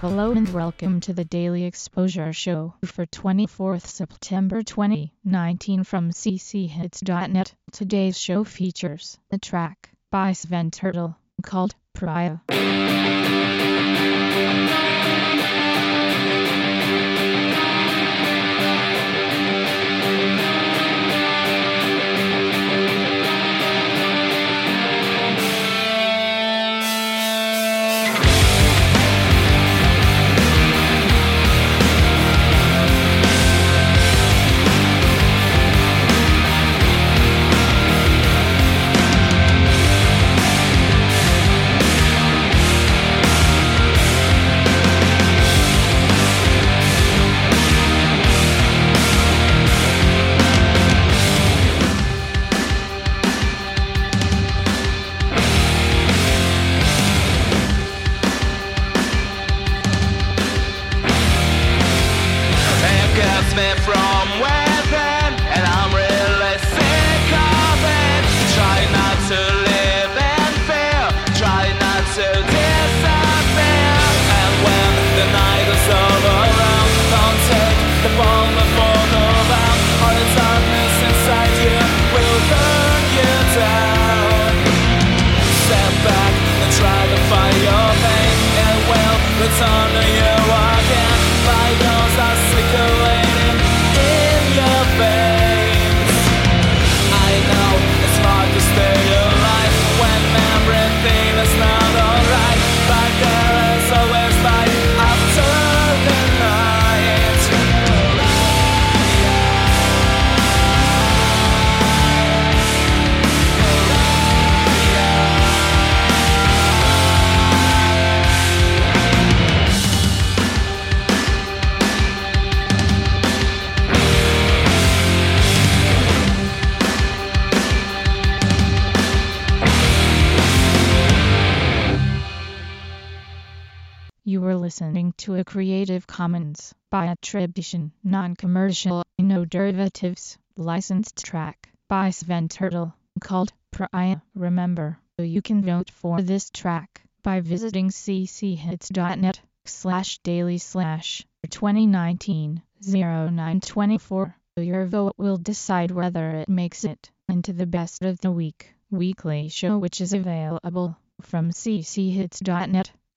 Hello and welcome to the Daily Exposure Show for 24th September 2019 from cchits.net. Today's show features a track by Sven Turtle called Pariah. Return to you You were listening to a Creative Commons by attribution, non-commercial, no derivatives, licensed track by Sven Turtle called Pariah. Remember, you can vote for this track by visiting cchits.net slash daily slash 2019 0924. Your vote will decide whether it makes it into the best of the week weekly show which is available from cchits.net